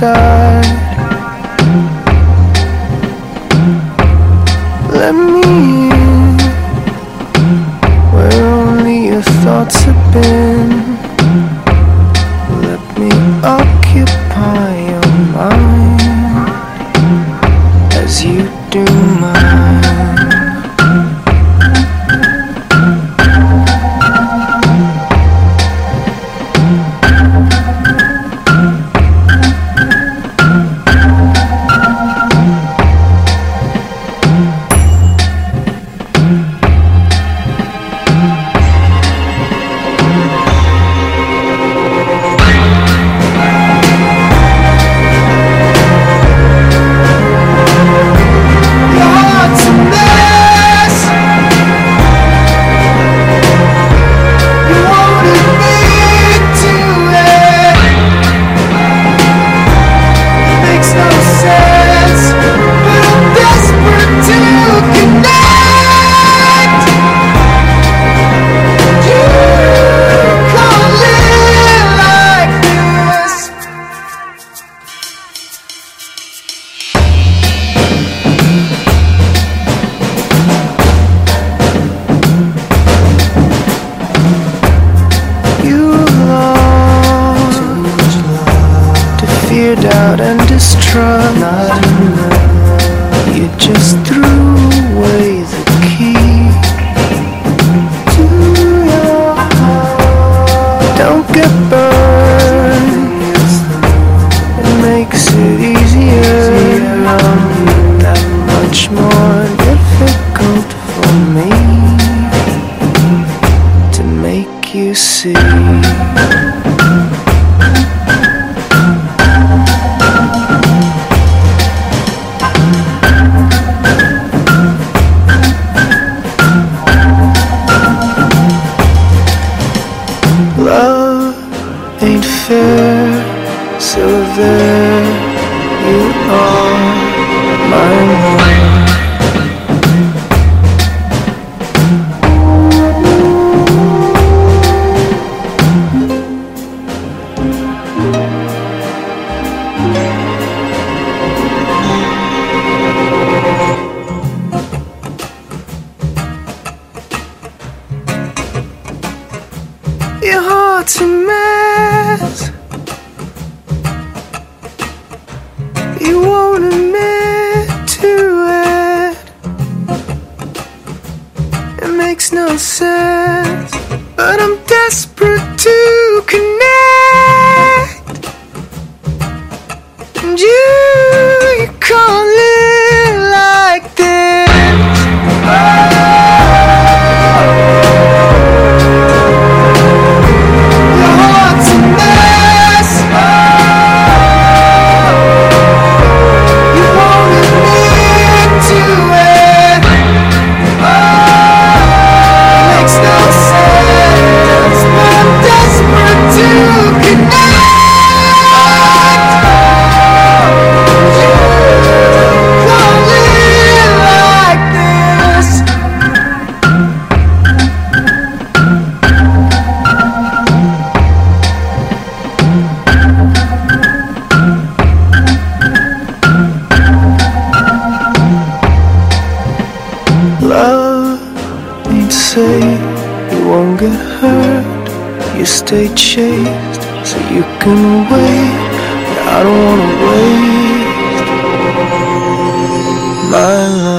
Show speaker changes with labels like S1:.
S1: side. Fear, doubt, and distrust. Not. You just threw away the key to your heart. Don't get burned. Love ain't fair, so there Your heart's a mess. You won't admit to it. It makes no sense, but I'm desperate to connect. And you, say you won't get hurt. You stay chased so you can wait But I don't wanna wait. My life